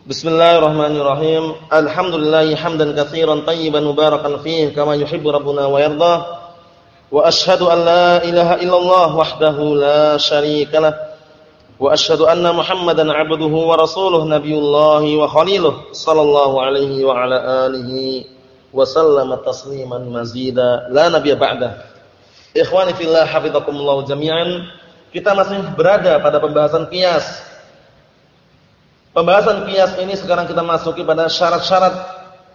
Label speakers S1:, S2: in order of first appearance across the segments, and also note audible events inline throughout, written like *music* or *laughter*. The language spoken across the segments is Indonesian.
S1: Bismillahirrahmanirrahim. Alhamdulillah hamdan katsiran tayyiban mubarakan fihi kama yuhibbu rabbuna wa yarda. Wa ashhadu an la ilaha illallah wahdahu la syarikalah. Wa ashhadu anna Muhammadan 'abduhu wa rasuluhu nabiyullah wa khaliluh sallallahu alaihi wa ala alihi wa sallama tasliman mazida la nabiyya ba'da. Ikhwani fillah hafizakumullah jami'an. Kita masih berada pada pembahasan qiyas Pembahasan kias ini sekarang kita masuki pada syarat-syarat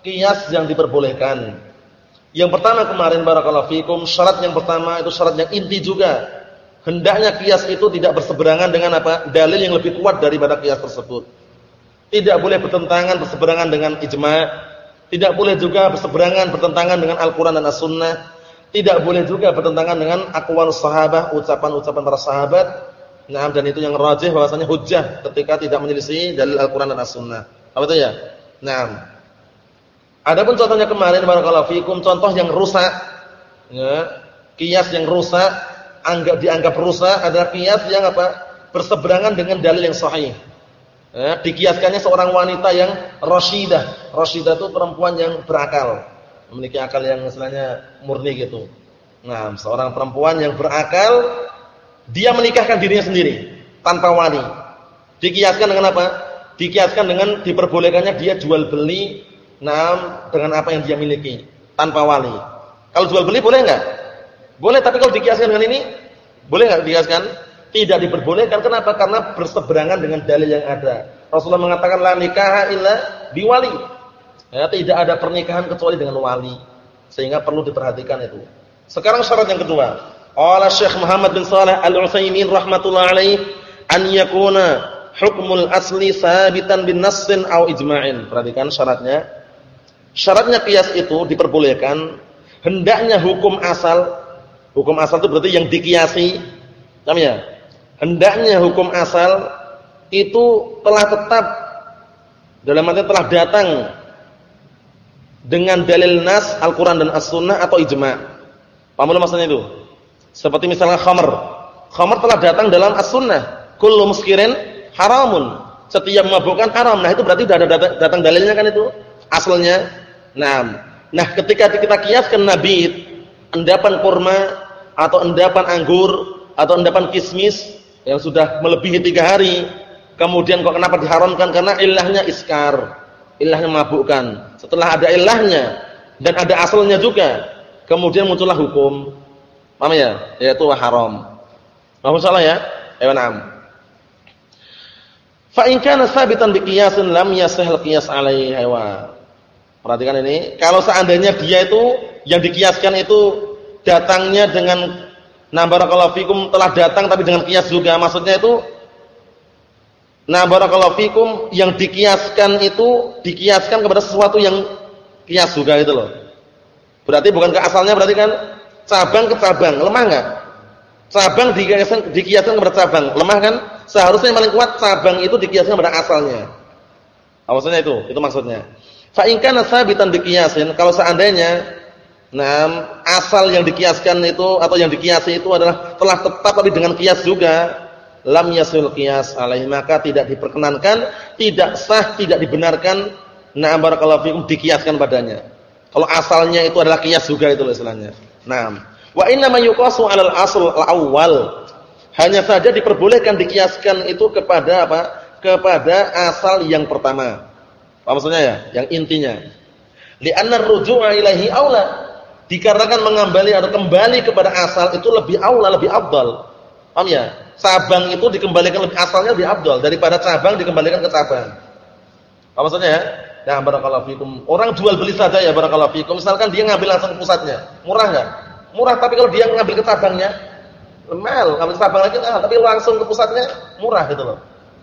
S1: kias yang diperbolehkan. Yang pertama kemarin barakallahu fikum, syarat yang pertama itu syarat yang inti juga. Hendaknya kias itu tidak berseberangan dengan apa? Dalil yang lebih kuat daripada kias tersebut. Tidak boleh bertentangan berseberangan dengan ijma', tidak boleh juga berseberangan bertentangan dengan Al-Qur'an dan As-Sunnah, tidak boleh juga bertentangan dengan aqwal sahabat, ucapan-ucapan para sahabat Nah, dan itu yang rajih bahwasanya hujjah ketika tidak menyelisih dalil Al-Qur'an dan As-Sunnah. Apa itu ya? Nah. Adapun contohnya kemarin barakallahu fikum contoh yang rusak ya, kias yang rusak anggap dianggap rusak adalah kias yang apa? berseberangan dengan dalil yang sahih. Ya, dikiaskannya seorang wanita yang rasyidah. Rasyidah itu perempuan yang berakal, memiliki akal yang istilahnya murni gitu. Nah, seorang perempuan yang berakal dia menikahkan dirinya sendiri tanpa wali. Dikiaskan dengan apa? Dikiaskan dengan diperbolehkannya dia jual beli nam dengan apa yang dia miliki tanpa wali. Kalau jual beli boleh enggak? Boleh, tapi kalau dikiaskan dengan ini boleh enggak dikiaskan? Tidak diperbolehkan. Kenapa? Karena berseberangan dengan dalil yang ada. Rasulullah mengatakan la nikaha illa biwali. Ya, tidak ada pernikahan kecuali dengan wali. Sehingga perlu diperhatikan itu. Sekarang syarat yang kedua. Qala Syekh Muhammad bin Shalih Al-Utsaimin rahimatullah alaih an yakuna hukmul asli sabitan bin nassin au ijma'in. Perhatikan syaratnya. Syaratnya qiyas itu diperbolehkan hendaknya hukum asal hukum asal itu berarti yang dikiasi paham ya? Hendaknya hukum asal itu telah tetap dalam arti telah datang dengan dalil nas Al-Qur'an dan As-Sunnah atau ijma'. Paham maksudnya itu? Seperti misalnya khamr. Khamr telah datang dalam as-sunnah. Kullu muskirin haramun. Setiap mabukkan haram. Nah, itu berarti sudah ada datang dalilnya kan itu? Asalnya. Nah, nah ketika kita kiaskan nabi endapan kurma atau endapan anggur atau endapan kismis yang sudah melebihi tiga hari, kemudian kok kenapa diharamkan? Karena ilahnya iskar, ilahnya mabukkan. Setelah ada ilahnya dan ada asalnya juga, kemudian muncullah hukum. Paham ya? Yaitu haram. Paham salah ya? Ayo na'am. Fa in kana sabitan bi qiyasin lam yasihil qiyas alaihi hawa. Perhatikan ini, kalau seandainya dia itu yang dikiaskan itu datangnya dengan nah barakallahu fikum telah datang tapi dengan kias juga. Maksudnya itu nah barakallahu fikum yang dikiaskan itu dikiaskan kepada sesuatu yang kias juga gitu loh. Berarti bukan ke asalnya berarti kan cabang ke cabang, lemah enggak? Cabang dikiaskan dikiaskan kepada cabang, lemah kan? Seharusnya yang paling kuat cabang itu dikiaskan kepada asalnya. Maksudnya itu, itu maksudnya. Fa in kana sabitan biqiyasin, kalau seandainya nah asal yang dikiaskan itu atau yang dikiasi itu adalah telah tetap tapi dengan kias juga, lam yasul qiyas alaihi maka tidak diperkenankan, tidak sah, tidak dibenarkan na'am barakallahu fikum dikiaskan padanya. Kalau asalnya itu adalah kias juga itu istilahnya. Naam. Wa inna ma yuqasu 'alal asl al-awwal. Hanya saja diperbolehkan dikiaskan itu kepada apa? Kepada asal yang pertama. Apa maksudnya ya? Yang intinya. Li'anna ar-ruju'a ilaihi aula. Dikarenakan mengembali atau kembali kepada asal itu lebih aula, lebih afdal. Paham ya? Cabang itu dikembalikan lebih asalnya lebih afdal daripada cabang dikembalikan ke cabang. Apa maksudnya ya? Nah, barakallahu fikum. Orang jual beli saja ya barakallahu fikum. Misalkan dia ngambil langsung ke pusatnya. Murah enggak? Murah, tapi kalau dia ngambil ke cabangnya, mahal. Ngambil ke cabang lagi nah, tapi langsung ke pusatnya murah gitu loh.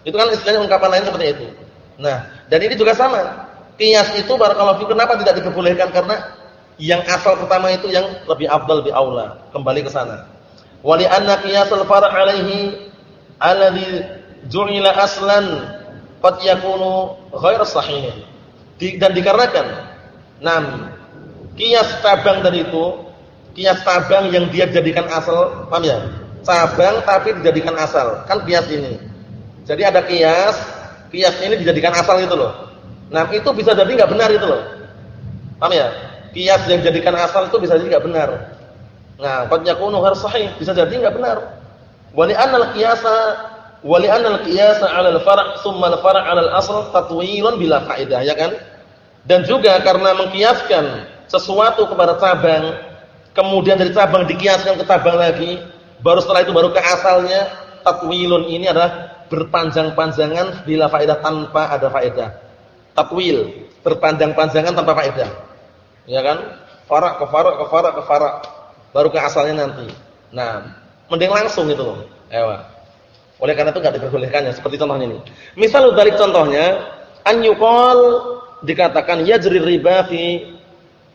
S1: Itu kan istilahnya ungkapan lain seperti itu. Nah, dan ini juga sama. Kias itu barakallahu fikum kenapa tidak diperbolehkan? Karena yang asal pertama itu yang lebih afdal lebih aula. Kembali ke sana. Wali anna qiyasul far' alaihi alladhi ju'ila aslan qad yakunu ghair sahih di, dan dikarenakan enam kias cabang dari itu, kias cabang yang dia jadikan asal, paham ya? Cabang tapi dijadikan asal. Kan kias ini. Jadi ada kias, kias ini dijadikan asal gitu loh. Nah, itu bisa jadi nggak benar itu loh. Paham ya? Kias yang dijadikan asal itu bisa jadi nggak benar. Nah, qad yakunu harus sahih, bisa jadi nggak benar. Wa li anna al-qiyasa wa li anna al-qiyasa 'ala al-far' thumma al-far' 'ala bila faedah, ya kan? Dan juga karena mengkiaskan sesuatu kepada cabang, kemudian dari cabang dikiaskan ke cabang lagi, baru setelah itu baru ke asalnya, tatwilun ini adalah berpanjang-panjangan bila faedah tanpa ada faedah. Tatwil, berpanjang-panjangan tanpa faedah. Ya kan? Farak ke farak ke farak ke farak. Baru ke asalnya nanti. Nah, mending langsung itu loh. Ewa. Oleh karena itu enggak diperbolehkannya seperti contohnya ini. Misal dari contohnya an yuqal dikatakan yajri riba fi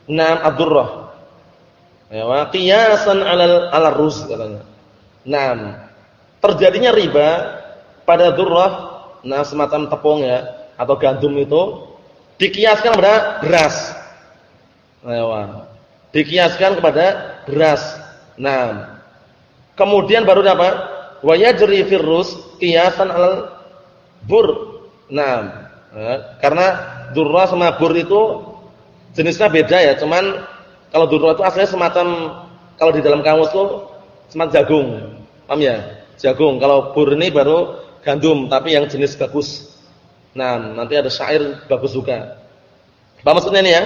S1: nam ad-durrah. Ya, qiyasan 'ala al ruz katanya. Nam. Terjadinya riba pada durrah, nah semacam tepung ya atau gandum itu dikiaskan pada beras. Ya, dikiaskan kepada beras. Nah, kemudian baru apa? Wa yajri firrus qiyasan 'alal bur. Nah, karena durra sama bur itu jenisnya beda ya, cuman kalau durra itu aslinya semacam kalau di dalam kamus itu semacam jagung. Paham ya? Jagung. Kalau bur ini baru gandum tapi yang jenis bagus. Nah, nanti ada syair bagus juga. Apa maksudnya ini ya?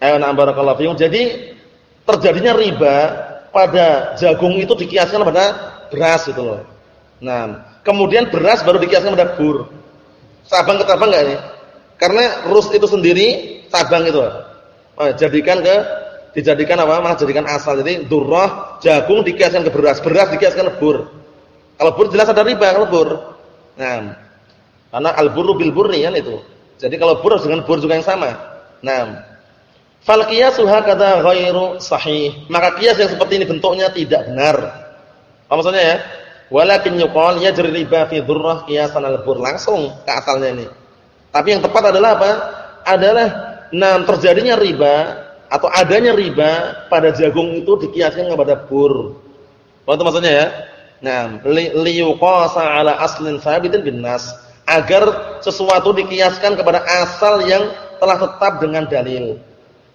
S1: Ayo na barakallahu fiikum. Jadi terjadinya riba pada jagung itu dikiaskan pada beras itu loh. Nah, kemudian beras baru dikiaskan pada bur. Sabang ke cabang enggak ini? Karena rus itu sendiri cabang itu. Oh, jadikan ke dijadikan apa? Malah jadikan asal. Jadi durrah jagung dikiaskan ke beras, beras dikiaskan ke bur. Kalau bur jelas ada riba kalau bur. Nah, karena al-burru bil burri kan itu. Jadi kalau bur dengan bur juga yang sama. Nah, fal qiyasu hakadha ghairu sahih. Maka kias yang seperti ini bentuknya tidak benar. Apa maksudnya ya? Walakin yuqal yajri riba fi dzurrah qiyasan al-bur langsung ke asalnya ini. Tapi yang tepat adalah apa? Adalah nah terjadinya riba atau adanya riba pada jagung itu dikiaskan kepada bur. Apa maksudnya ya? Nah, liyuqasa ala aslin sabitin bin nas agar sesuatu dikiaskan kepada asal yang telah tetap dengan dalil.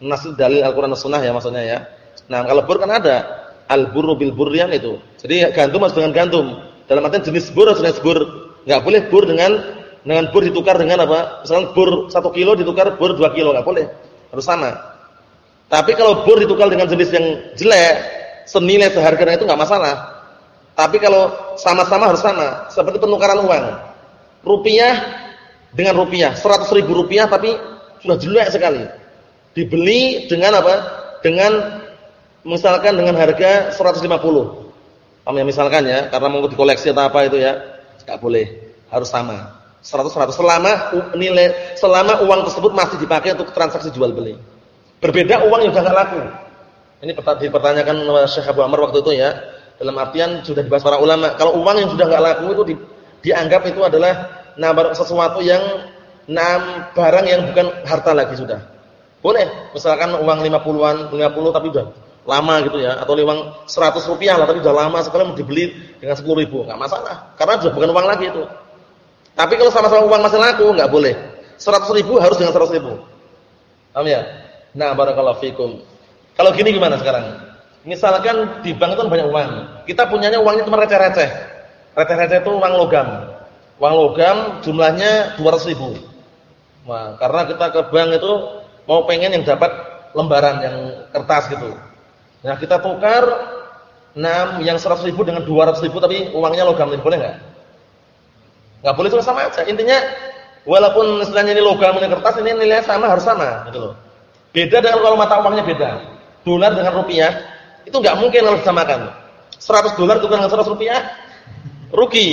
S1: Nas dalil Al-Qur'an Sunnah ya maksudnya ya. Nah, kalau bur kan ada al-burru bil burrian itu. Jadi gandum harus dengan gandum. Dalam artian jenis bur harus jenis bur. Boleh bur dengan dengan bur ditukar dengan apa? Misalkan bur 1 kilo ditukar bur 2 kilo, enggak boleh. Harus sama. Tapi kalau bur ditukar dengan jenis yang jelek, senilai seharga itu enggak masalah. Tapi kalau sama-sama harus sama, seperti penukaran uang. Rupiah dengan rupiah, 100 ribu rupiah tapi sudah jelek sekali. Dibeli dengan apa? Dengan misalkan dengan harga 150. Paham ya misalkan ya, karena mau dikoleksi atau apa itu ya, enggak boleh, harus sama. 100 100 selama nilai selama uang tersebut masih dipakai untuk transaksi jual beli. Berbeda uang yang sudah enggak laku. Ini dipertanyakan oleh Syekh Abu Amr waktu itu ya. Dalam artian sudah dibahas para ulama, kalau uang yang sudah enggak laku itu di, dianggap itu adalah nah sesuatu yang enam barang yang bukan harta lagi sudah. Boleh, misalkan uang 50-an, 50 tapi udah lama gitu ya atau uang 100 rupiah lah tapi sudah lama sekali mau dibeli dengan 10 ribu nggak masalah karena sudah bukan uang lagi itu tapi kalau sama-sama uang masih laku nggak boleh. 100 ribu harus dengan 100 ribu. Paham ya? Nah barakallahu fikum. Kalau gini gimana sekarang? Misalkan di bank itu kan banyak uang. Kita punyanya uangnya cuma receh-receh. Receh-receh itu uang logam. Uang logam jumlahnya 200 ribu. Nah, karena kita ke bank itu mau pengen yang dapat lembaran yang kertas gitu. Nah, kita tukar 6 yang 100 ribu dengan 200 ribu tapi uangnya logam boleh enggak? Enggak boleh itu sama aja. Intinya walaupun istilahnya ini logam ini kertas ini nilainya sama harus sama gitu loh. Beda dengan kalau mata uangnya beda. Dolar dengan rupiah itu enggak mungkin harus disamakan. 100 dolar tukar dengan 100 rupiah rugi,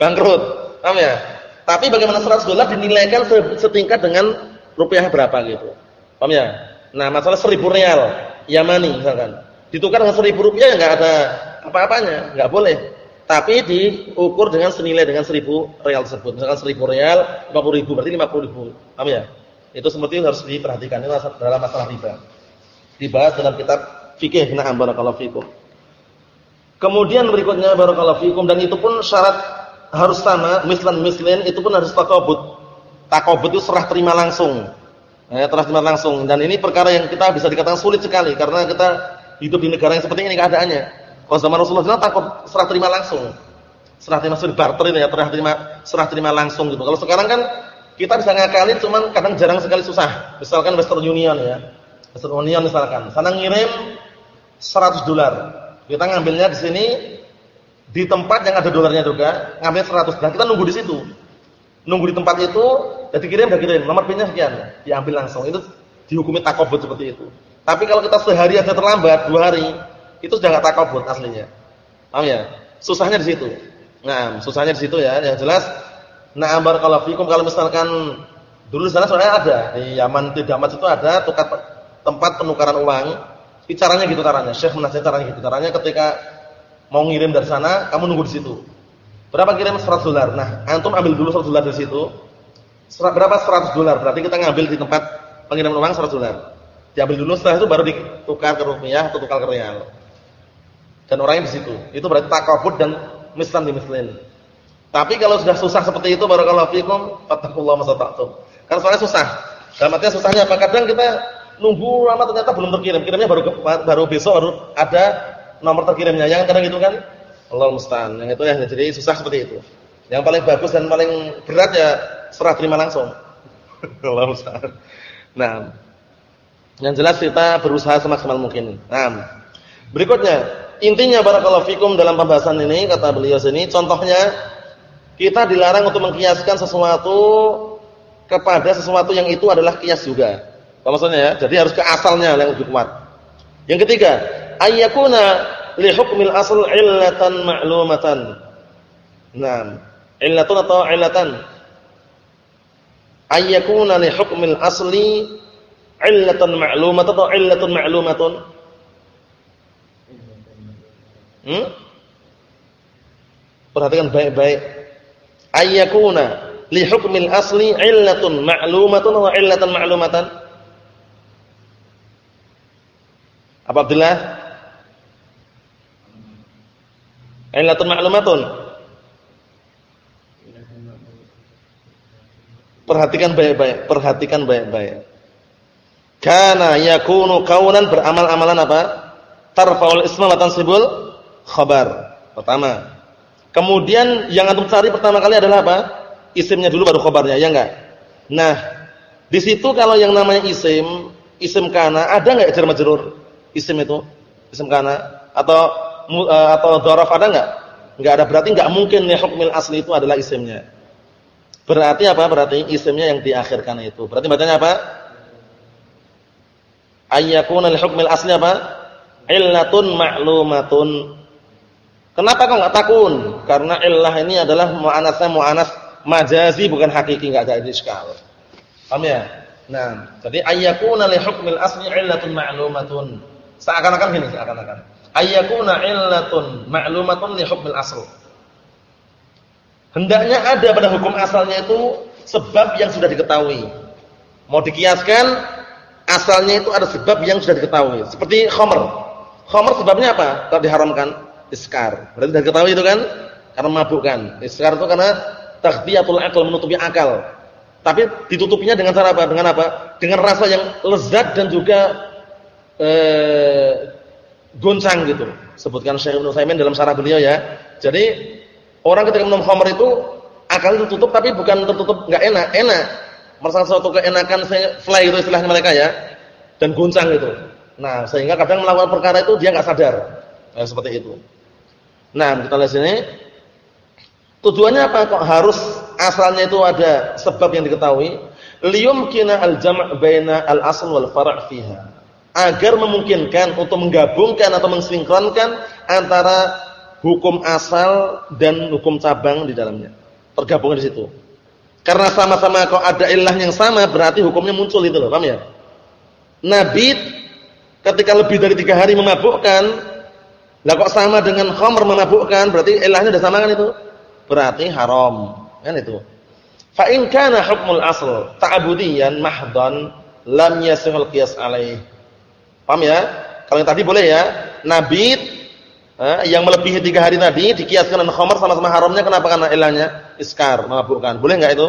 S1: bangkrut. Paham ya? Tapi bagaimana 100 dolar dinilaikan setingkat dengan rupiah berapa gitu. Paham ya? Nah, masalah 1000 real Yamani misalkan Ditukar dengan seribu rupiah nggak ada apa-apanya, nggak boleh. Tapi diukur dengan senilai dengan seribu real tersebut. Misalkan seribu real, lima puluh ribu, berarti lima puluh ribu. Paham ya? Itu seperti itu harus diperhatikan. Ini dalam masalah riba. Dibahas dalam kitab fikih. Na'am barakallahu fikum. Kemudian berikutnya barakallahu fikum dan itu pun syarat harus sama, mislan mislin itu pun harus takabut. Takobut itu serah terima langsung. Ya, terima langsung dan ini perkara yang kita bisa dikatakan sulit sekali karena kita hidup di negara yang seperti ini keadaannya. Kalau zaman Rasulullah SAW takut serah terima langsung. Serah terima sudah barter ini ya, serah terima serah terima langsung gitu. Kalau sekarang kan kita bisa ngakalin cuman kadang jarang sekali susah. Misalkan Western Union ya. Western Union misalkan, sana ngirim 100 dolar. Kita ngambilnya di sini di tempat yang ada dolarnya juga, ngambil 100 dolar. Kita nunggu di situ. Nunggu di tempat itu, jadi kirim udah kirim, nomor pinnya sekian, diambil langsung. Itu dihukumi takobut seperti itu. Tapi kalau kita sehari aja terlambat, dua hari, itu sudah nggak takobut aslinya. Paham ya? Susahnya di situ. Nah, susahnya di situ ya. Yang jelas, nah barakallahu fikum kalau misalkan dulu di sana sebenarnya ada di Yaman Tidamat itu ada tukar tempat penukaran uang. Caranya gitu caranya. Syekh menasihati caranya gitu. Caranya ketika mau ngirim dari sana, kamu nunggu di situ. Berapa kirim 100 dolar. Nah, antum ambil dulu 100 dolar dari situ. Berapa 100 dolar? Berarti kita ngambil di tempat pengiriman uang 100 dolar. Diambil dulu setelah itu baru ditukar ke rupiah atau tukar ke real. Dan orangnya di situ. Itu berarti takabut dan mislan di mislin. Tapi kalau sudah susah seperti itu barakallahu fikum, fattaqullaha masata'tum. Karena soalnya susah. Dalam artinya susahnya apa? Kadang kita nunggu lama ternyata belum terkirim. Kirimnya baru baru besok baru ada nomor terkirimnya. Yang kadang itu kan Allah musta'an. Yang itu ya jadi susah seperti itu. Yang paling bagus dan paling berat ya serah terima langsung. *laughs* Allah musta'an. Nah, yang jelas kita berusaha semaksimal mungkin. Nah, berikutnya intinya barakallahu fikum dalam pembahasan ini kata beliau sini contohnya kita dilarang untuk mengkiaskan sesuatu kepada sesuatu yang itu adalah kias juga. Apa maksudnya ya? Jadi harus ke asalnya yang lebih kuat. Yang ketiga, ayyakuna li hukmil asl illatan ma'lumatan. Nah, illatun atau illatan? Ayyakuna li hukmil asli illatan ma'lumatan atau illatun ma'lumatun? Hmm? Perhatikan baik-baik. Ayyakuna li hukmil asli illatun ma'lumatun atau illatan ma'lumatan? Apa Abdullah? Illatun ma'lumatun. Perhatikan baik-baik, perhatikan baik-baik. Kana yakunu kaunan beramal-amalan apa? Tarfaul isma wa tansibul khabar. Pertama. Kemudian yang antum cari pertama kali adalah apa? Isimnya dulu baru khabarnya, ya enggak? Nah, di situ kalau yang namanya isim, isim kana ada enggak jar majrur? isim itu? Isim kana atau uh, atau dzaraf ada enggak? Enggak ada berarti enggak mungkin ya hukmil asli itu adalah isimnya. Berarti apa? Berarti isimnya yang diakhirkan itu. Berarti bacanya apa? Ayyakuna li hukmil asli apa? Illatun ma'lumatun. Kenapa kok enggak takun? Karena illah ini adalah muannasnya muannas majazi bukan hakiki enggak ada iskal. Paham ya? Nah, jadi ayyakuna li hukmil asli illatun ma'lumatun. Seakan-akan gini, seakan-akan. Ayyakuna illatun ma'lumatun li hukmil asl. Hendaknya ada pada hukum asalnya itu sebab yang sudah diketahui. Mau dikiaskan asalnya itu ada sebab yang sudah diketahui. Seperti khamr. Khamr sebabnya apa? Kalau diharamkan iskar. Berarti sudah diketahui itu kan? Karena mabukkan. Iskar itu karena taghdiyatul akal menutupi akal. Tapi ditutupinya dengan cara apa? Dengan apa? Dengan rasa yang lezat dan juga eh, goncang gitu. Sebutkan Syekh Ibnu Utsaimin dalam syarah beliau ya. Jadi orang ketika minum khamr itu akal itu tutup tapi bukan tertutup enggak enak, enak. Merasa suatu keenakan fly itu istilahnya mereka ya. Dan goncang gitu. Nah, sehingga kadang melakukan perkara itu dia enggak sadar. Nah, seperti itu. Nah, kita lihat sini. Tujuannya apa kok harus asalnya itu ada sebab yang diketahui? Liyumkina al-jam' baina al-asl wal far' fiha agar memungkinkan untuk menggabungkan atau mensinkronkan antara hukum asal dan hukum cabang di dalamnya. Tergabung di situ. Karena sama-sama kok ada ilah yang sama, berarti hukumnya muncul itu loh, paham ya? Nabi ketika lebih dari tiga hari memabukkan, lah kok sama dengan khamr memabukkan, berarti ilahnya sudah sama kan itu? Berarti haram, kan itu. Fa in kana hukmul asl ta'budiyan mahdhan lam yasihul qiyas alaih Paham ya? Kalau yang tadi boleh ya. Nabi eh, yang melebihi tiga hari tadi dikiaskan dengan khamar sama-sama haramnya kenapa? Karena ilahnya iskar, memabukkan. Boleh enggak itu?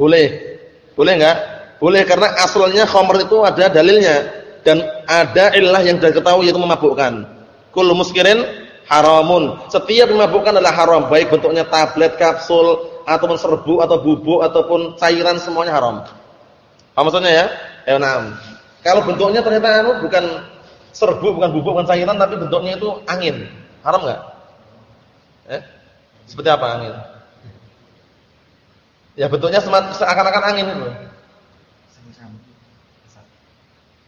S1: Boleh. Boleh enggak? Boleh karena asalnya khamr itu ada dalilnya dan ada ilah yang sudah ketahui yaitu memabukkan. Kullu muskirin haramun. Setiap memabukkan adalah haram, baik bentuknya tablet, kapsul, ataupun serbuk atau bubuk ataupun cairan semuanya haram. Apa maksudnya ya? Ya, nah. Kalau bentuknya ternyata anu bukan serbuk, bukan bubuk, bukan cairan tapi bentuknya itu angin. Haram enggak? Eh? Seperti apa angin? Ya bentuknya seakan-akan angin itu.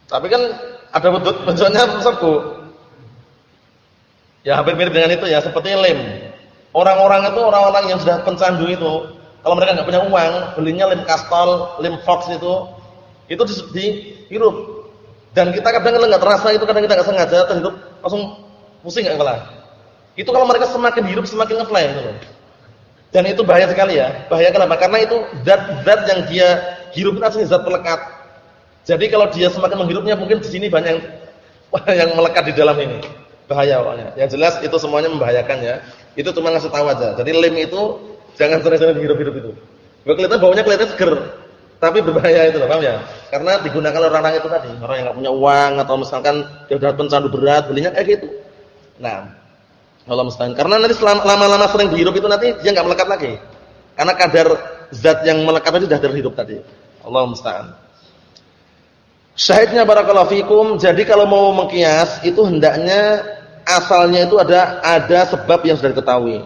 S1: Tapi kan ada bentuk bentuknya serbuk. Ya hampir mirip dengan itu ya, seperti lem. Orang-orang itu orang-orang yang sudah pencandu itu, kalau mereka nggak punya uang, belinya lem kastol, lem fox itu, itu dihirup. Dan kita kadang kadang nggak terasa itu, kadang kita nggak sengaja terhirup, langsung pusing nggak kepala. Itu kalau mereka semakin hirup semakin ngefly itu Dan itu bahaya sekali ya. Bahaya kenapa? Karena itu zat-zat yang dia hirup itu aslinya zat pelekat. Jadi kalau dia semakin menghirupnya mungkin di sini banyak *laughs* yang melekat di dalam ini bahaya pokoknya. Yang jelas itu semuanya membahayakan ya. Itu cuma ngasih tahu aja. Jadi lem itu jangan sering-sering hidup-hidup itu. Kelihatan baunya kelihatan seger, tapi berbahaya itu loh, paham ya? Karena digunakan orang-orang itu tadi, orang yang nggak punya uang atau misalkan dia udah pencandu berat, belinya kayak gitu. Nah, Allah mustahil. Karena nanti lama-lama sering dihirup itu nanti dia nggak melekat lagi. Karena kadar zat yang melekat itu sudah terhirup tadi. Allah musta'an. Syahidnya barakallahu fikum, jadi kalau mau mengkias itu hendaknya asalnya itu ada ada sebab yang sudah diketahui.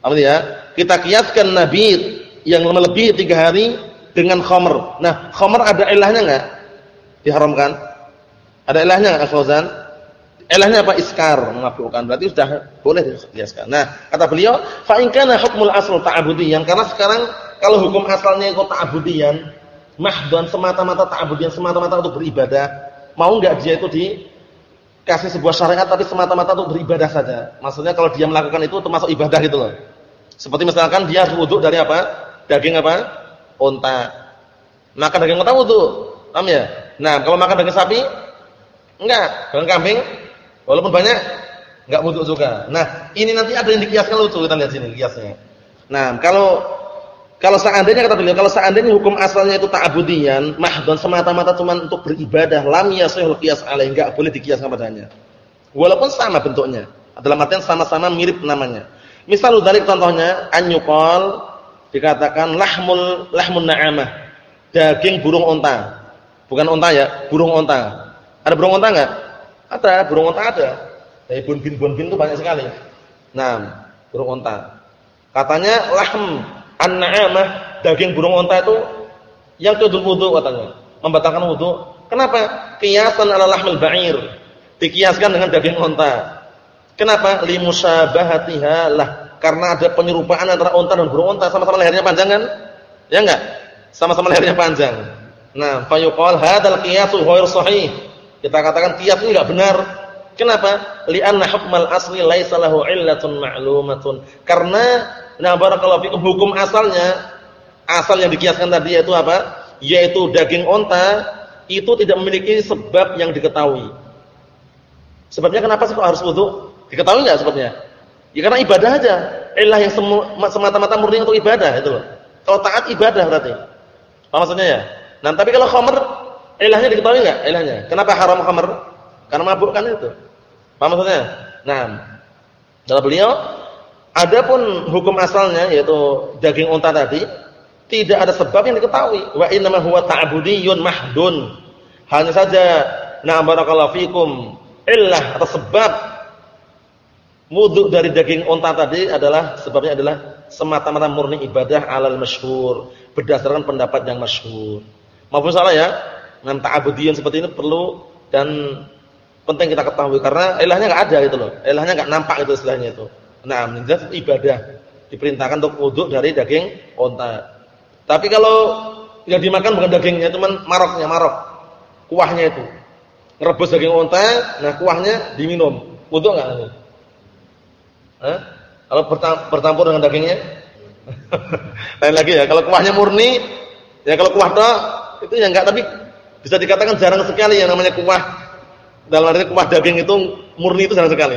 S1: Apa ya? Kita kiaskan nabi yang lebih tiga hari dengan khamr. Nah, khamr ada ilahnya enggak? Diharamkan? Ada ilahnya enggak, Fauzan? Ilahnya apa? Iskar, memabukkan. Berarti sudah boleh dikiaskan. Nah, kata beliau, fa in kana hukmul asl ta'budiyan. Karena sekarang kalau hukum asalnya itu ta'budiyan, mahdhan semata-mata ta'budiyan semata-mata untuk beribadah, mau enggak dia itu dikasih sebuah syariat tapi semata-mata untuk beribadah saja. Maksudnya kalau dia melakukan itu termasuk ibadah gitu loh. Seperti misalkan dia wudu dari apa? Daging apa? Unta. Makan daging unta wudu. Paham ya? Nah, kalau makan daging sapi enggak, daging kambing walaupun banyak enggak wudu juga. Nah, ini nanti ada yang dikiaskan lucu kita lihat sini kiasnya. Nah, kalau kalau seandainya kata beliau, kalau seandainya hukum asalnya itu ta'budiyan, mahdhon semata-mata cuma untuk beribadah, lam yasihul qiyas alaih, enggak boleh dikiaskan padanya. Walaupun sama bentuknya. Dalam artian sama-sama mirip namanya. Misal dari contohnya anyuqal dikatakan lahmul lahmun na'amah. Daging burung unta. Bukan unta ya, burung unta. Ada burung unta enggak? Ada, burung unta ada. Dari bonbin-bonbin itu banyak sekali. Nah, burung unta. Katanya lahm An-na'amah, daging burung unta itu yang tudul wudu katanya, membatalkan wudu. Kenapa? Kiasan ala lahmil ba'ir. Dikiaskan dengan daging unta. Kenapa? Limusabahatiha lah. Karena ada penyerupaan antara unta dan burung unta sama-sama lehernya panjang kan? Ya enggak? Sama-sama lehernya panjang. Nah, fayuqal hadzal qiyasu ghair sahih. Kita katakan kias ini enggak benar. Kenapa? Li'anna hukmal asli laisa lahu illatun ma'lumatun. Karena Nah, barakallahu fikum hukum asalnya asal yang dikiaskan tadi yaitu apa? Yaitu daging onta itu tidak memiliki sebab yang diketahui. Sebabnya kenapa sih kok harus wudu? Diketahui enggak sebabnya? Ya karena ibadah aja. Ilah yang semata-mata murni untuk ibadah itu loh. Kalau taat ibadah berarti. Apa maksudnya ya? Nah, tapi kalau khamr ilahnya diketahui enggak? Ilahnya. Kenapa haram khamr? Karena mabuk kan itu. Apa maksudnya? Nah, dalam beliau Adapun hukum asalnya yaitu daging unta tadi tidak ada sebab yang diketahui. Wa inna huwa ta'budiyyun mahdun. Hanya saja na barakallahu fikum illah atau sebab wudu dari daging unta tadi adalah sebabnya adalah semata-mata murni ibadah alal masyhur berdasarkan pendapat yang masyhur. Maafun salah ya. Dengan ta'budiyyun seperti ini perlu dan penting kita ketahui karena ilahnya enggak ada gitu loh. Ilahnya enggak nampak itu istilahnya itu. Nah, jelas ibadah diperintahkan untuk wudhu dari daging onta. Tapi kalau yang dimakan bukan dagingnya, cuman maroknya, marok. Kuahnya itu. Ngerebus daging onta, nah kuahnya diminum. Wudhu enggak nanti? Hah? Kalau bertampur dengan dagingnya? *laughs* Lain lagi ya, kalau kuahnya murni, ya kalau kuah toh itu ya enggak, tapi bisa dikatakan jarang sekali yang namanya kuah dalam arti kuah daging itu murni itu jarang sekali.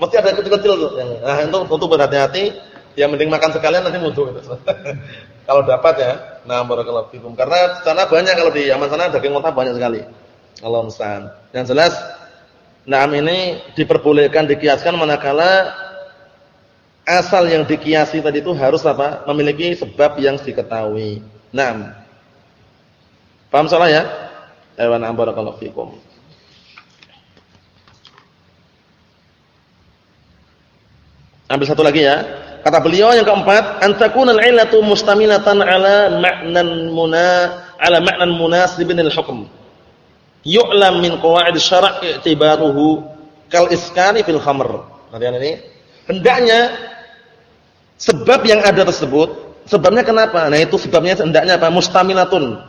S1: Mesti ada kecil-kecil tuh. Nah, itu untuk berhati-hati, yang mending makan sekalian nanti mutu gitu. *laughs* Kalau dapat ya. Nah, barakallahu fikum. Karena sana banyak kalau di Yaman sana daging unta banyak sekali. Allah musta'an. Yang jelas Naam ini diperbolehkan dikiaskan manakala asal yang dikiasi tadi itu harus apa? Memiliki sebab yang diketahui. Naam. Paham salah ya? Ewan barakallahu fikum. Ambil satu lagi ya. Kata beliau yang keempat, antakuna al-'illatu mustamilatan ala ma'nan muna ala ma'nan munasibin al-hukm. Yu'lam min qawaid syara' i'tibaruhu kal iskani fil khamr. Perhatian ini. Hendaknya sebab yang ada tersebut, sebabnya kenapa? Nah, itu sebabnya hendaknya apa? Mustamilatun.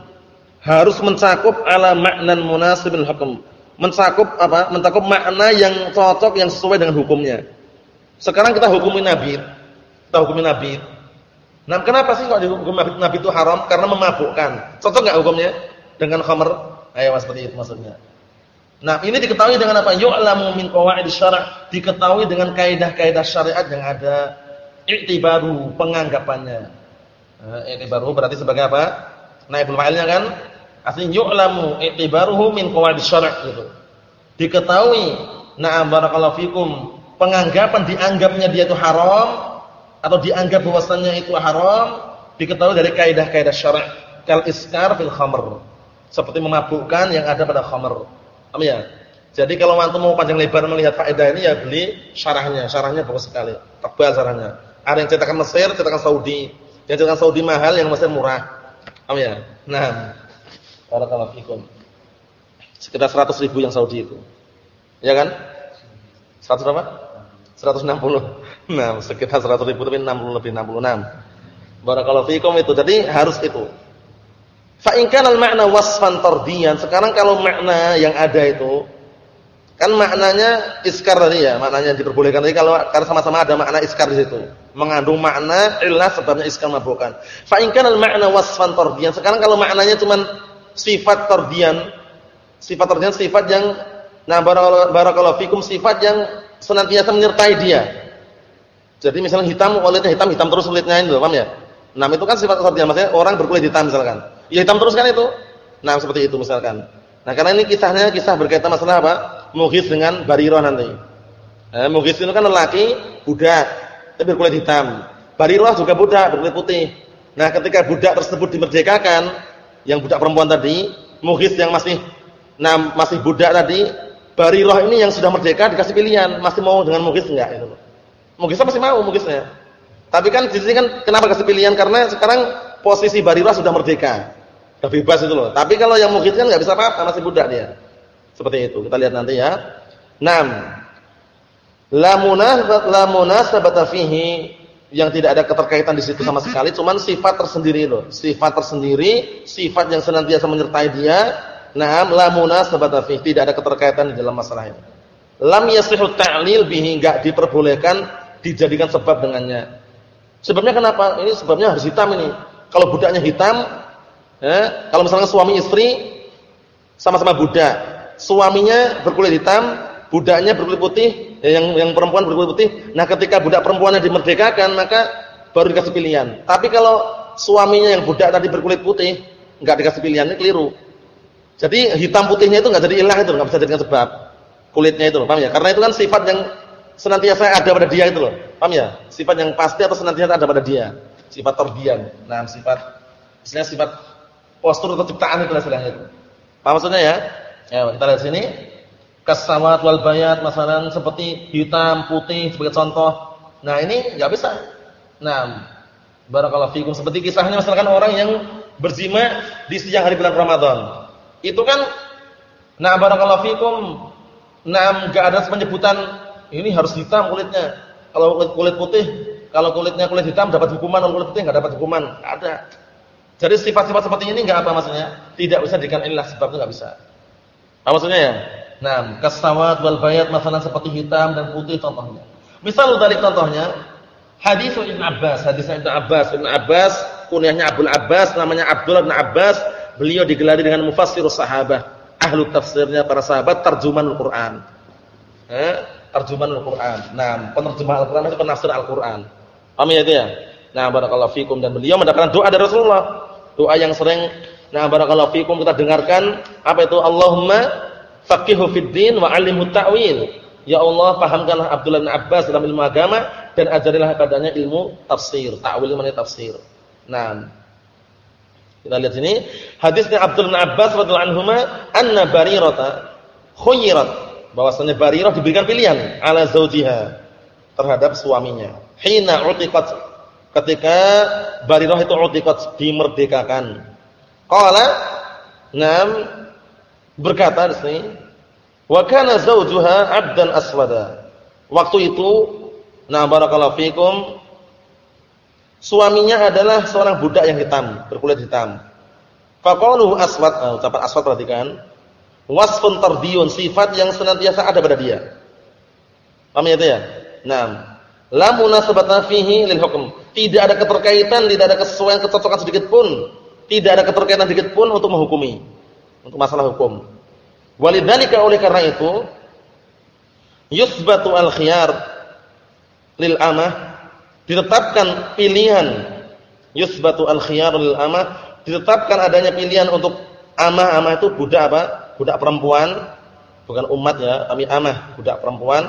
S1: Harus mencakup ala ma'nan munasibin al-hukm. Mencakup apa? Mencakup makna yang cocok yang sesuai dengan hukumnya. Sekarang kita hukumin Nabi kita hukumin Nabi. Nah, kenapa sih kok dihukum Nabi, Nabi itu haram? Karena memabukkan. Cocok enggak hukumnya dengan khamr? Ayo seperti itu maksudnya. Nah, ini diketahui dengan apa? Yu'lamu min qawaid syara', diketahui dengan kaidah-kaidah syariat yang ada i'tibaru penganggapannya. Nah, i'tibaru berarti sebagai apa? Naibul fa'ilnya kan? Asli yu'lamu i'tibaruhu min qawaid syara' gitu. Diketahui na'am barakallahu fikum penganggapan dianggapnya dia itu haram atau dianggap bahwasannya itu haram diketahui dari kaidah-kaidah syara' kal iskar fil khamr. Seperti memabukkan yang ada pada khamr. Paham ya? Jadi kalau antum mau panjang lebar melihat faedah ini ya beli syarahnya. Syarahnya bagus sekali. Tebal syarahnya. Ada yang cetakan Mesir cetakan Saudi. Yang cetakan Saudi mahal yang Mesir murah. Paham ya? Nah. Barakallahu fikum. Sekitar 100 ribu yang Saudi itu. Ya kan? 100 berapa 160 Nah, sekitar 100 ribu tapi 60 lebih 66. Barakallahu fikum itu. Jadi harus itu. Fa in kana al-ma'na wasfan tardiyan. Sekarang kalau makna yang ada itu kan maknanya iskar tadi ya, maknanya diperbolehkan tadi kalau karena sama-sama ada makna iskar di situ. Mengandung makna illah sebabnya iskar mabukan. Fa in kana al-ma'na wasfan tardiyan. Sekarang kalau maknanya cuma sifat tardiyan, sifat tardiyan sifat yang nah barakallahu fikum sifat yang senantiasa menyertai dia jadi misalnya hitam kulitnya hitam hitam terus kulitnya itu, paham ya? Nah, itu kan sifat tardiah maksudnya orang berkulit hitam misalkan. Ya hitam terus kan itu. Nah, seperti itu misalkan. Nah, karena ini kisahnya kisah berkaitan masalah apa? Mughis dengan Barirah nanti. Eh, Mughis itu kan lelaki budak tapi berkulit hitam. Barirah juga budak berkulit putih. Nah, ketika budak tersebut dimerdekakan, yang budak perempuan tadi, Mughis yang masih nah masih budak tadi, Barirah ini yang sudah merdeka dikasih pilihan, masih mau dengan Mughis enggak itu. Mugisnya masih mau mugisnya. Tapi kan di sini kan kenapa kasih pilihan karena sekarang posisi Barirah sudah merdeka. Sudah bebas itu loh. Tapi kalau yang mugis kan enggak bisa apa-apa, masih budak dia. Seperti itu. Kita lihat nanti ya. 6. La munasabata la munasabata fihi yang tidak ada keterkaitan di situ sama sekali, cuman sifat tersendiri loh. Sifat tersendiri, sifat yang senantiasa menyertai dia. Naam la munasabata fihi, tidak ada keterkaitan di dalam masalah ini. Lam yasihu ta'lil bihi enggak diperbolehkan dijadikan sebab dengannya. Sebabnya kenapa? Ini sebabnya harus hitam ini. Kalau budaknya hitam, ya, kalau misalnya suami istri sama-sama budak, suaminya berkulit hitam, budaknya berkulit putih, ya, yang yang perempuan berkulit putih. Nah, ketika budak perempuannya dimerdekakan, maka baru dikasih pilihan. Tapi kalau suaminya yang budak tadi berkulit putih, enggak dikasih pilihan, ini keliru. Jadi hitam putihnya itu enggak jadi ilah itu, enggak bisa jadikan sebab. Kulitnya itu, paham ya? Karena itu kan sifat yang senantiasa ada pada dia itu loh. Paham ya? Sifat yang pasti atau senantiasa ada pada dia. Sifat terdiam. Nah, sifat istilahnya sifat postur atau ciptaan itu istilahnya itu. Paham maksudnya ya? Ya, kita lihat sini. Kasawat wal bayat masalan seperti hitam, putih sebagai contoh. Nah, ini enggak bisa. Nah, barakallahu fikum seperti kisahnya misalkan orang yang berzina di siang hari bulan Ramadan. Itu kan nah barakallahu fikum nah enggak ada penyebutan ini harus hitam kulitnya. Kalau kulit, putih, kalau kulitnya kulit hitam dapat hukuman, kalau kulit putih enggak dapat hukuman. Enggak ada. Jadi sifat-sifat seperti ini enggak apa maksudnya? Tidak bisa dikatakan ilah sebab itu enggak bisa. Apa maksudnya ya? Nah, kasawat wal bayat masalah seperti hitam dan putih contohnya. Misal dari contohnya hadis Ibnu Abbas, hadis Ibnu Abbas, Ibnu Abbas kunyahnya Abdul Abbas, namanya Abdullah bin Abbas, beliau digelari dengan mufassirus sahabah, ahlu tafsirnya para sahabat, terjemahan Al-Qur'an. Eh? terjemahan Al-Qur'an. Nah, penerjemah Al-Qur'an itu penafsir Al-Qur'an. Paham ya itu ya? Nah, barakallahu fikum dan beliau mendapatkan doa dari Rasulullah. Doa yang sering nah barakallahu fikum kita dengarkan apa itu Allahumma faqihu fid din wa 'allimhu ta'wil. Ya Allah, pahamkanlah Abdullah bin Abbas dalam ilmu agama dan ajarilah padanya ilmu tafsir. Ta'wil mana tafsir. Nah, kita lihat sini hadisnya Abdullah bin Abbas radhiyallahu anhuma anna Barirata khuyyirat bahwasanya Barirah diberikan pilihan ala zaujiha terhadap suaminya. Hina utiqat ketika Barirah itu utiqat dimerdekakan. Qala nam berkata di sini wa kana zawjuha 'abdan aswada. Waktu itu nah barakallahu fikum suaminya adalah seorang budak yang hitam, berkulit hitam. Faqaluhu aswad, oh, ucapan aswad perhatikan. Wasfun tardiyun, sifat yang senantiasa ada pada dia. Paham ya itu ya? Nah, La munasabata fihi lil hukm. Tidak ada keterkaitan, tidak ada kesesuaian kecocokan sedikit pun. Tidak ada keterkaitan sedikit pun untuk menghukumi. Untuk masalah hukum. Walidzalika oleh karena itu yusbatu al-khiyar lil amah ditetapkan pilihan yusbatu al-khiyar lil amah ditetapkan adanya pilihan untuk amah-amah itu budak apa? Budak perempuan, bukan umat ya, tapi amah, budak perempuan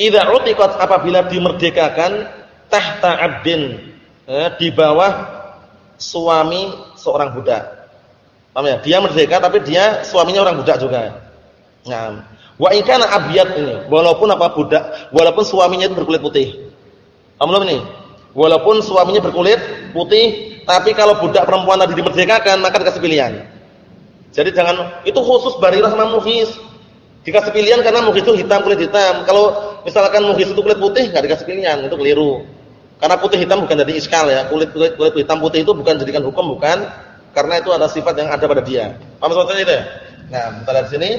S1: Idza utiqat apabila dimerdekakan tahta abdin eh, di bawah suami seorang budak. Paham ya? Dia merdeka tapi dia suaminya orang budak juga. Nah, wa in kana abyad ini, walaupun apa budak, walaupun suaminya itu berkulit putih. Paham belum ini? Walaupun suaminya berkulit putih, tapi kalau budak perempuan tadi dimerdekakan maka dikasih pilihan. Jadi jangan itu khusus barirah sama muhis. Dikasih pilihan karena muhis itu hitam kulit hitam. Kalau misalkan muhis itu kulit putih nggak dikasih pilihan, itu keliru. Karena putih hitam bukan jadi iskal ya. Kulit kulit, kulit hitam putih itu bukan jadikan hukum bukan karena itu ada sifat yang ada pada dia. Paham soalnya itu ya? Nah, kita lihat sini.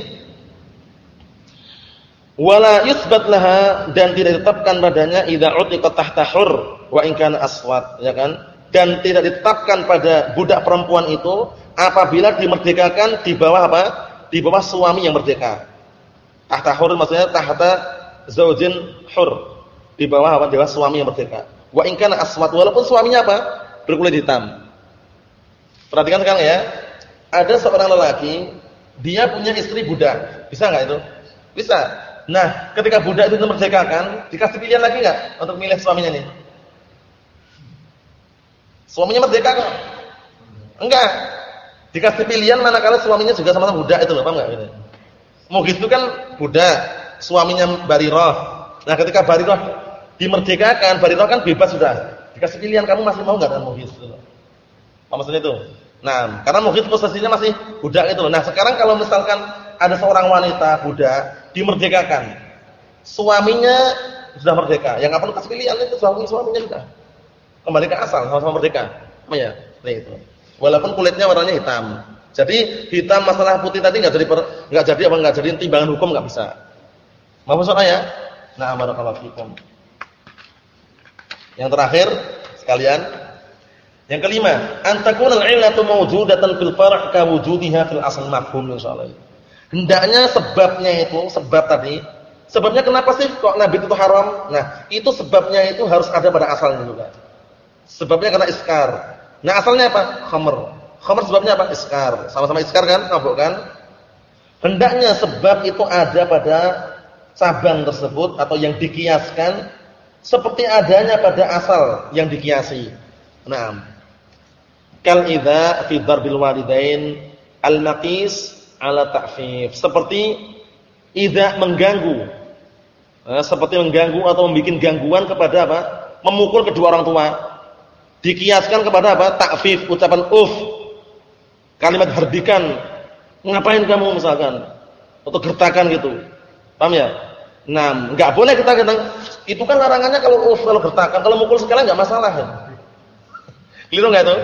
S1: Wala yusbat laha dan tidak ditetapkan padanya idza utiqa tahta hur wa in kana aswad, ya kan? Dan tidak ditetapkan pada budak perempuan itu apabila dimerdekakan di bawah apa? Di bawah suami yang merdeka. Tahta hur maksudnya tahta zaujin hur. Di bawah apa? Di bawah suami yang merdeka. Wa in kana aswad walaupun suaminya apa? Berkulit hitam. Perhatikan sekarang ya. Ada seorang lelaki, dia punya istri budak. Bisa enggak itu? Bisa. Nah, ketika budak itu merdekakan, dikasih pilihan lagi enggak untuk milih suaminya nih? Suaminya merdeka kok? Enggak. Dikasih pilihan manakala suaminya juga sama-sama budak itu loh, paham enggak gitu? Itu kan budak, suaminya Barirah. Nah, ketika Barirah dimerdekakan, Barirah kan bebas sudah. Dikasih pilihan kamu masih mau enggak dengan Mughis itu? Apa maksudnya itu? Nah, karena Mughis posisinya masih budak itu. Nah, sekarang kalau misalkan ada seorang wanita budak dimerdekakan. Suaminya sudah merdeka. Yang apa kasih pilihan itu suami suaminya sudah. Kembali ke asal, sama-sama merdeka. Apa ya? Nah, itu. Walaupun kulitnya warnanya hitam. Jadi hitam masalah putih tadi nggak jadi nggak jadi apa nggak jadi timbangan hukum nggak bisa. Mau soalnya ya? Nah, barakallahu fikum. Yang terakhir sekalian, yang kelima, antakunal illatu mawjudatan fil far' ka wujudiha fil asl mafhum insyaallah. Hendaknya sebabnya itu, sebab tadi, sebabnya kenapa sih kok nabi itu haram? Nah, itu sebabnya itu harus ada pada asalnya juga. Sebabnya karena iskar. Nah, asalnya apa? Khamr. Khamar sebabnya apa? Iskar. Sama-sama iskar kan? Mabuk kan? Hendaknya sebab itu ada pada cabang tersebut atau yang dikiaskan seperti adanya pada asal yang dikiasi. Naam. Kal idza fi darbil walidain al-maqis ala ta'fif. Seperti idza mengganggu. Nah, seperti mengganggu atau membuat gangguan kepada apa? Memukul kedua orang tua. Dikiaskan kepada apa? Ta'fif, ucapan uf kalimat hardikan ngapain kamu misalkan atau gertakan gitu paham ya nah nggak boleh kita kata itu kan larangannya kalau uf kalau gertakan kalau mukul sekali nggak masalah ya. keliru nggak itu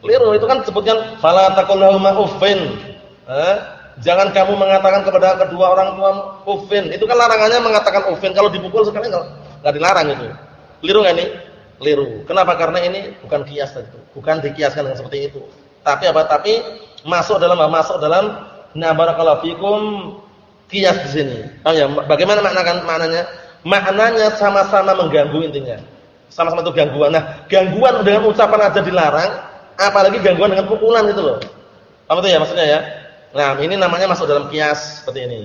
S1: keliru itu kan sebutkan fala taqullahuma uffin eh? jangan kamu mengatakan kepada kedua orang tua uffin itu kan larangannya mengatakan uffin kalau dipukul sekali nggak dilarang itu keliru nggak nih keliru kenapa karena ini bukan kias itu bukan dikiaskan dengan seperti itu tapi apa? Tapi masuk dalam masuk dalam na barakallahu fikum kias di sini. Paham ya? Bagaimana maknakan maknanya? Maknanya sama-sama mengganggu intinya. Sama-sama itu gangguan. Nah, gangguan dengan ucapan aja dilarang, apalagi gangguan dengan pukulan gitu loh. Paham itu ya maksudnya ya? Nah, ini namanya masuk dalam kias seperti ini.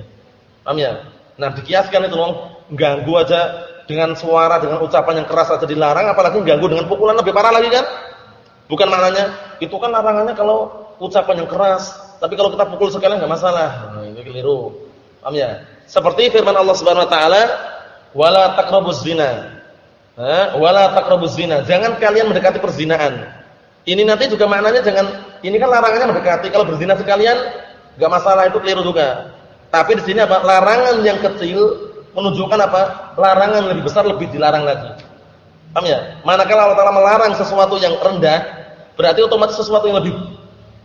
S1: Paham ya? Nah, dikiaskan itu loh, ganggu aja dengan suara, dengan ucapan yang keras aja dilarang, apalagi ganggu dengan pukulan lebih parah lagi kan? Bukan maknanya itu kan larangannya kalau ucapan yang keras, tapi kalau kita pukul sekali enggak masalah. Nah, ini keliru. Paham ya? Seperti firman Allah Subhanahu wa taala, "Wala taqrabuz zina." Ha? Wala taqrabuz zina. Jangan kalian mendekati perzinaan. Ini nanti juga maknanya jangan ini kan larangannya mendekati. Kalau berzina sekalian enggak masalah itu keliru juga. Tapi di sini apa? Larangan yang kecil menunjukkan apa? Larangan lebih besar lebih dilarang lagi. Paham ya? Manakala Allah Taala melarang sesuatu yang rendah, berarti otomatis sesuatu yang lebih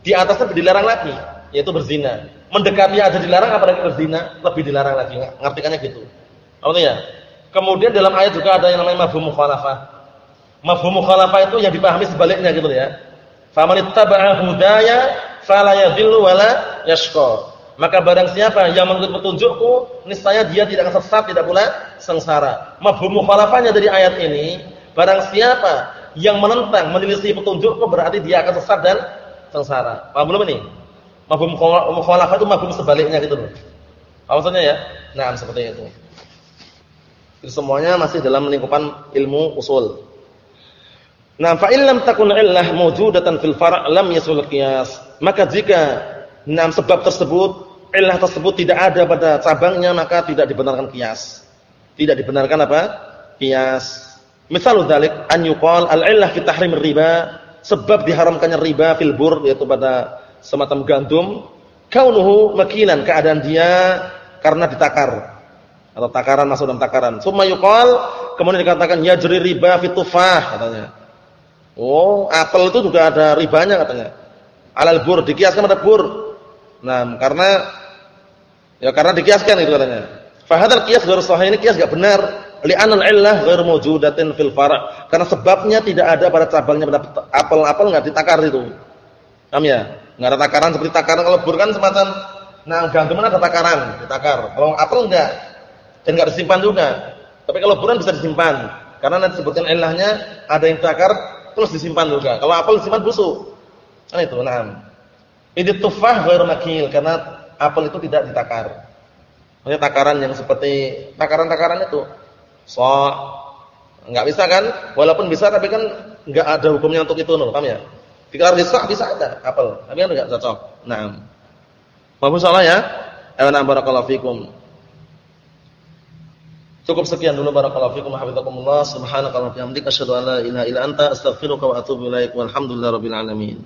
S1: di atasnya dilarang lagi, yaitu berzina. Mendekati aja dilarang apalagi berzina, lebih dilarang lagi. Ngartikannya gitu. Paham ya? Kemudian dalam ayat juga ada yang namanya mafhum mukhalafah. Mafhum mukhalafah itu yang dipahami sebaliknya gitu ya. Faman ittaba'a hudaya fala yadhillu wala yashqa. Maka barang siapa yang mengikuti petunjukku, niscaya dia tidak akan sesat, tidak pula sengsara. Mafhum mukhalafahnya dari ayat ini, barang siapa yang menentang, menyelisih petunjukku berarti dia akan sesat dan sengsara. Paham belum ini? Mafhum mukhalafah itu mafhum sebaliknya gitu loh. Maksudnya ya? Nah, seperti itu. Itu semuanya masih dalam lingkupan ilmu usul. Nah, fa illam takun illah mawjudatan fil far' lam yasul qiyas. Maka jika enam sebab tersebut, illah tersebut tidak ada pada cabangnya, maka tidak dibenarkan qiyas. Tidak dibenarkan apa? Qiyas. Misal dzalik an yuqal al-illah fi tahrim riba, sebab diharamkannya riba fil bur yaitu pada semacam gandum, kaunuhu makilan, keadaan dia karena ditakar atau takaran masuk dalam takaran. Summa yuqal kemudian dikatakan yajri riba fi tufah katanya. Oh, apel itu juga ada ribanya katanya. Alal bur dikiaskan pada bur. Nah, karena ya karena dikiaskan itu katanya. Fa hadzal qiyas ghairu sahih ini kias enggak benar. Li'anal illah ghairu mawjudatin fil far'. Karena sebabnya tidak ada pada cabangnya pada apel-apel enggak ditakar itu. Paham ya? Enggak ada takaran seperti takaran kalau bur kan semacam nah gandum ada takaran, ditakar. Kalau apel enggak dan enggak disimpan juga. Tapi kalau buran bisa disimpan. Karena nanti sebutkan ilahnya ada yang takar terus disimpan juga. Kalau apel disimpan busuk. Kan itu, nah. Ini tufah ghairu makil karena apel itu tidak ditakar. Maksudnya takaran yang seperti takaran-takaran itu. So enggak bisa kan? Walaupun bisa tapi kan enggak ada hukumnya untuk itu, paham ya? Dikar bisa bisa ada apel, tapi kan enggak cocok. Nah. Bagus salah ya? Ayo barakallahu fikum. Cukup sekian dulu barakallahu fikum hafizakumullah subhanakallahumma wa bihamdika asyhadu an la ilaha illa anta astaghfiruka wa atubu ilaik walhamdulillahirabbil alamin.